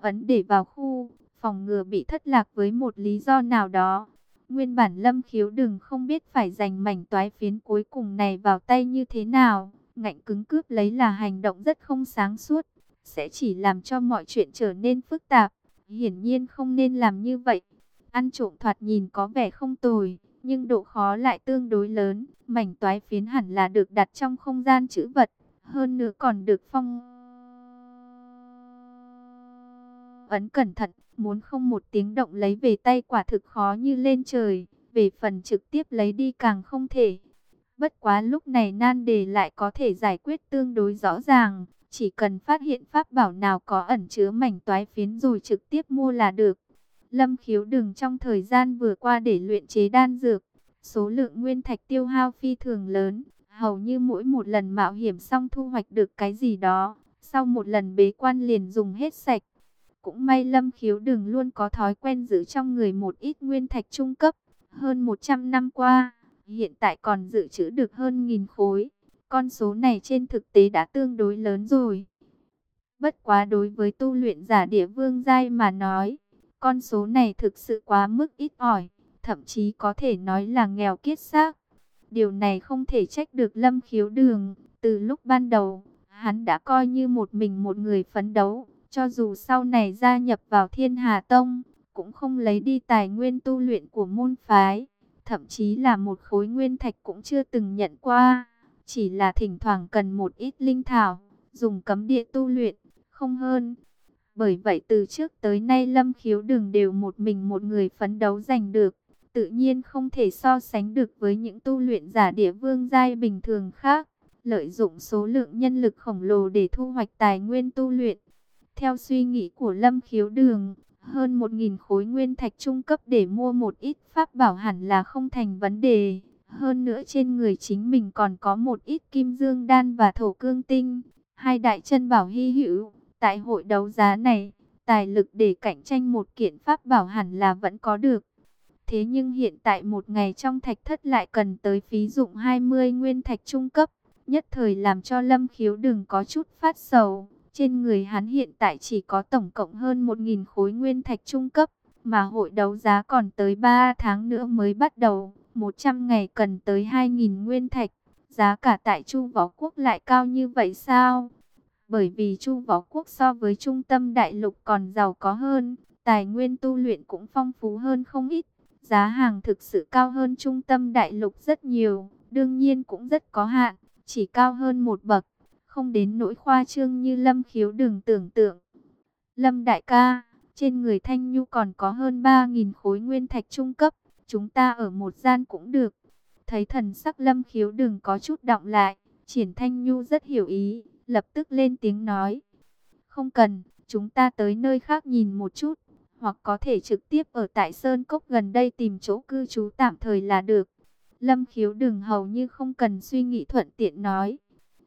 ấn để vào khu, phòng ngừa bị thất lạc với một lý do nào đó. Nguyên bản lâm khiếu đừng không biết phải giành mảnh toái phiến cuối cùng này vào tay như thế nào. Ngạnh cứng cướp lấy là hành động rất không sáng suốt. Sẽ chỉ làm cho mọi chuyện trở nên phức tạp. Hiển nhiên không nên làm như vậy. Ăn trộm thoạt nhìn có vẻ không tồi. Nhưng độ khó lại tương đối lớn. Mảnh toái phiến hẳn là được đặt trong không gian chữ vật. Hơn nữa còn được phong ấn cẩn thận, muốn không một tiếng động lấy về tay quả thực khó như lên trời, về phần trực tiếp lấy đi càng không thể. Bất quá lúc này nan đề lại có thể giải quyết tương đối rõ ràng, chỉ cần phát hiện pháp bảo nào có ẩn chứa mảnh toái phiến rồi trực tiếp mua là được. Lâm khiếu đừng trong thời gian vừa qua để luyện chế đan dược, số lượng nguyên thạch tiêu hao phi thường lớn, hầu như mỗi một lần mạo hiểm xong thu hoạch được cái gì đó, sau một lần bế quan liền dùng hết sạch. Cũng may Lâm Khiếu Đừng luôn có thói quen giữ trong người một ít nguyên thạch trung cấp. Hơn 100 năm qua, hiện tại còn dự trữ được hơn nghìn khối. Con số này trên thực tế đã tương đối lớn rồi. Bất quá đối với tu luyện giả địa vương giai mà nói, con số này thực sự quá mức ít ỏi, thậm chí có thể nói là nghèo kiết xác. Điều này không thể trách được Lâm Khiếu Đường, từ lúc ban đầu, hắn đã coi như một mình một người phấn đấu, cho dù sau này gia nhập vào Thiên Hà Tông, cũng không lấy đi tài nguyên tu luyện của môn phái. Thậm chí là một khối nguyên thạch cũng chưa từng nhận qua. Chỉ là thỉnh thoảng cần một ít linh thảo, dùng cấm địa tu luyện, không hơn. Bởi vậy từ trước tới nay Lâm Khiếu Đường đều một mình một người phấn đấu giành được. Tự nhiên không thể so sánh được với những tu luyện giả địa vương giai bình thường khác. Lợi dụng số lượng nhân lực khổng lồ để thu hoạch tài nguyên tu luyện theo suy nghĩ của Lâm Khiếu Đường, hơn 1.000 khối nguyên thạch trung cấp để mua một ít pháp bảo hẳn là không thành vấn đề. Hơn nữa trên người chính mình còn có một ít kim dương đan và thổ cương tinh, hai đại chân bảo hy hữu. Tại hội đấu giá này, tài lực để cạnh tranh một kiện pháp bảo hẳn là vẫn có được. Thế nhưng hiện tại một ngày trong thạch thất lại cần tới phí dụng 20 nguyên thạch trung cấp, nhất thời làm cho Lâm Khiếu đừng có chút phát sầu. Trên người hắn hiện tại chỉ có tổng cộng hơn 1.000 khối nguyên thạch trung cấp, mà hội đấu giá còn tới 3 tháng nữa mới bắt đầu, 100 ngày cần tới 2.000 nguyên thạch. Giá cả tại Chu Võ Quốc lại cao như vậy sao? Bởi vì Chu Võ Quốc so với trung tâm đại lục còn giàu có hơn, tài nguyên tu luyện cũng phong phú hơn không ít. Giá hàng thực sự cao hơn trung tâm đại lục rất nhiều, đương nhiên cũng rất có hạn, chỉ cao hơn một bậc, không đến nỗi khoa trương như Lâm Khiếu đừng tưởng tượng. Lâm đại ca, trên người Thanh Nhu còn có hơn 3.000 khối nguyên thạch trung cấp, chúng ta ở một gian cũng được. Thấy thần sắc Lâm Khiếu đừng có chút động lại, triển Thanh Nhu rất hiểu ý, lập tức lên tiếng nói. Không cần, chúng ta tới nơi khác nhìn một chút hoặc có thể trực tiếp ở tại Sơn Cốc gần đây tìm chỗ cư trú tạm thời là được. Lâm khiếu đừng hầu như không cần suy nghĩ thuận tiện nói.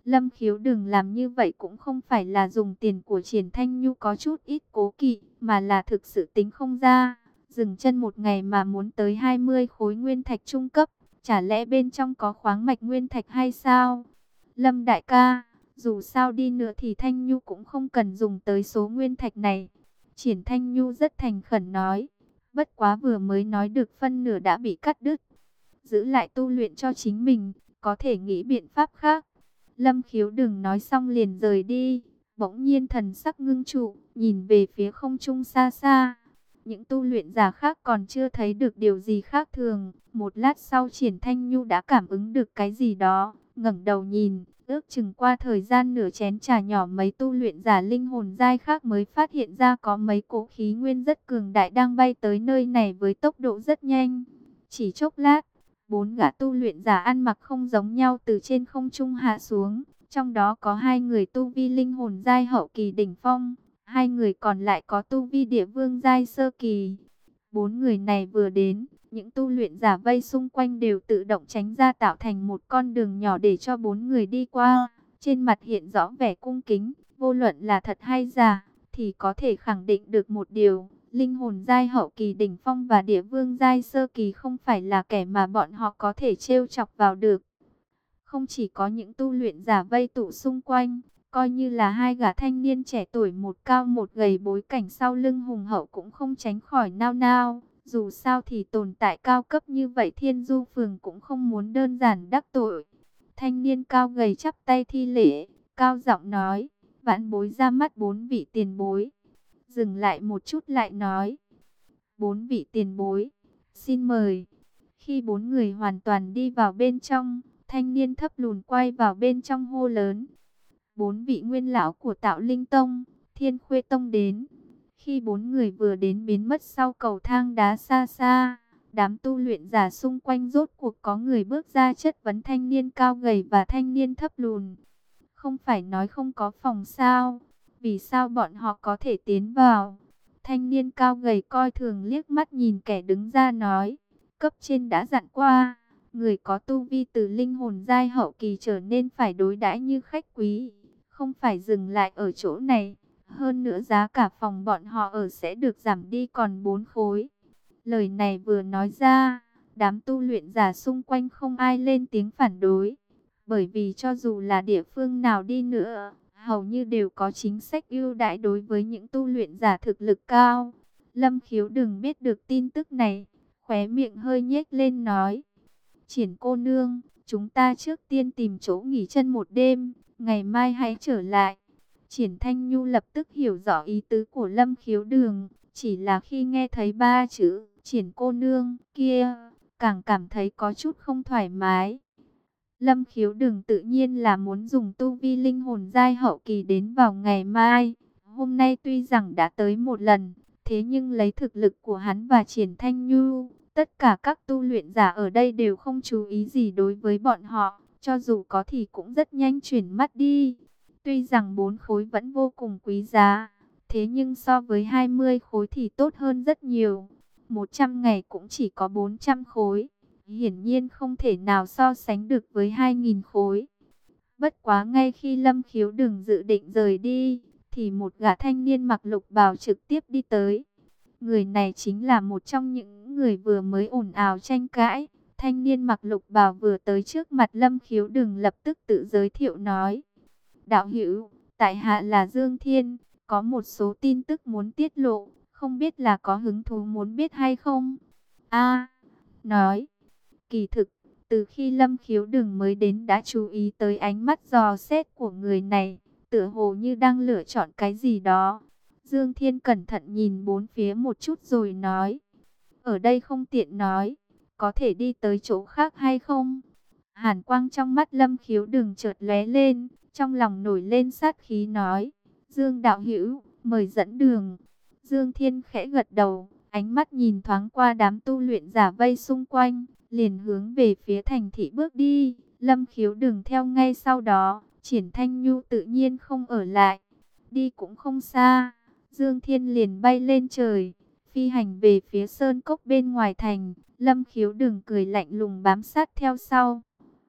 Lâm khiếu đừng làm như vậy cũng không phải là dùng tiền của triển thanh nhu có chút ít cố kỵ, mà là thực sự tính không ra. Dừng chân một ngày mà muốn tới 20 khối nguyên thạch trung cấp, chả lẽ bên trong có khoáng mạch nguyên thạch hay sao? Lâm đại ca, dù sao đi nữa thì thanh nhu cũng không cần dùng tới số nguyên thạch này. Triển Thanh Nhu rất thành khẩn nói, bất quá vừa mới nói được phân nửa đã bị cắt đứt. Giữ lại tu luyện cho chính mình, có thể nghĩ biện pháp khác. Lâm khiếu đừng nói xong liền rời đi, bỗng nhiên thần sắc ngưng trụ, nhìn về phía không trung xa xa. Những tu luyện giả khác còn chưa thấy được điều gì khác thường. Một lát sau triển thanh nhu đã cảm ứng được cái gì đó, ngẩng đầu nhìn, Ước chừng qua thời gian nửa chén trà nhỏ mấy tu luyện giả linh hồn dai khác mới phát hiện ra có mấy cỗ khí nguyên rất cường đại đang bay tới nơi này với tốc độ rất nhanh. Chỉ chốc lát, bốn gã tu luyện giả ăn mặc không giống nhau từ trên không trung hạ xuống. Trong đó có hai người tu vi linh hồn giai hậu kỳ đỉnh phong, hai người còn lại có tu vi địa vương giai sơ kỳ. Bốn người này vừa đến, những tu luyện giả vây xung quanh đều tự động tránh ra tạo thành một con đường nhỏ để cho bốn người đi qua. Trên mặt hiện rõ vẻ cung kính, vô luận là thật hay giả, thì có thể khẳng định được một điều. Linh hồn giai hậu kỳ đỉnh phong và địa vương giai sơ kỳ không phải là kẻ mà bọn họ có thể trêu chọc vào được. Không chỉ có những tu luyện giả vây tụ xung quanh, coi như là hai gã thanh niên trẻ tuổi một cao một gầy bối cảnh sau lưng hùng hậu cũng không tránh khỏi nao nao. Dù sao thì tồn tại cao cấp như vậy Thiên Du Phường cũng không muốn đơn giản đắc tội. Thanh niên cao gầy chắp tay thi lễ, cao giọng nói, vãn bối ra mắt bốn vị tiền bối. Dừng lại một chút lại nói, bốn vị tiền bối, xin mời. Khi bốn người hoàn toàn đi vào bên trong, thanh niên thấp lùn quay vào bên trong hô lớn. Bốn vị nguyên lão của tạo linh tông, thiên khuê tông đến. Khi bốn người vừa đến biến mất sau cầu thang đá xa xa, đám tu luyện giả xung quanh rốt cuộc có người bước ra chất vấn thanh niên cao gầy và thanh niên thấp lùn. Không phải nói không có phòng sao, vì sao bọn họ có thể tiến vào? Thanh niên cao gầy coi thường liếc mắt nhìn kẻ đứng ra nói, cấp trên đã dặn qua, người có tu vi từ linh hồn giai hậu kỳ trở nên phải đối đãi như khách quý, không phải dừng lại ở chỗ này. Hơn nữa giá cả phòng bọn họ ở sẽ được giảm đi còn 4 khối. Lời này vừa nói ra, đám tu luyện giả xung quanh không ai lên tiếng phản đối. Bởi vì cho dù là địa phương nào đi nữa, hầu như đều có chính sách ưu đãi đối với những tu luyện giả thực lực cao. Lâm khiếu đừng biết được tin tức này, khóe miệng hơi nhếch lên nói. Triển cô nương, chúng ta trước tiên tìm chỗ nghỉ chân một đêm, ngày mai hãy trở lại. Triển Thanh Nhu lập tức hiểu rõ ý tứ của Lâm Khiếu Đường, chỉ là khi nghe thấy ba chữ triển cô nương kia, càng cảm thấy có chút không thoải mái. Lâm Khiếu Đường tự nhiên là muốn dùng tu vi linh hồn giai hậu kỳ đến vào ngày mai. Hôm nay tuy rằng đã tới một lần, thế nhưng lấy thực lực của hắn và Triển Thanh Nhu, tất cả các tu luyện giả ở đây đều không chú ý gì đối với bọn họ, cho dù có thì cũng rất nhanh chuyển mắt đi. Tuy rằng bốn khối vẫn vô cùng quý giá, thế nhưng so với 20 khối thì tốt hơn rất nhiều. 100 ngày cũng chỉ có 400 khối, hiển nhiên không thể nào so sánh được với 2.000 khối. Bất quá ngay khi Lâm Khiếu đừng dự định rời đi, thì một gã thanh niên mặc lục bào trực tiếp đi tới. Người này chính là một trong những người vừa mới ồn ào tranh cãi. Thanh niên mặc lục bào vừa tới trước mặt Lâm Khiếu đừng lập tức tự giới thiệu nói. Đạo hữu, tại hạ là Dương Thiên, có một số tin tức muốn tiết lộ, không biết là có hứng thú muốn biết hay không? A, nói, kỳ thực, từ khi Lâm Khiếu đừng mới đến đã chú ý tới ánh mắt dò xét của người này, tựa hồ như đang lựa chọn cái gì đó. Dương Thiên cẩn thận nhìn bốn phía một chút rồi nói, ở đây không tiện nói, có thể đi tới chỗ khác hay không? Hàn quang trong mắt Lâm Khiếu đừng chợt lóe lên, trong lòng nổi lên sát khí nói, Dương Đạo Hữu mời dẫn đường. Dương Thiên khẽ gật đầu, ánh mắt nhìn thoáng qua đám tu luyện giả vây xung quanh, liền hướng về phía thành thị bước đi. Lâm khiếu đừng theo ngay sau đó, triển thanh nhu tự nhiên không ở lại, đi cũng không xa. Dương Thiên liền bay lên trời, phi hành về phía sơn cốc bên ngoài thành, Lâm khiếu đừng cười lạnh lùng bám sát theo sau.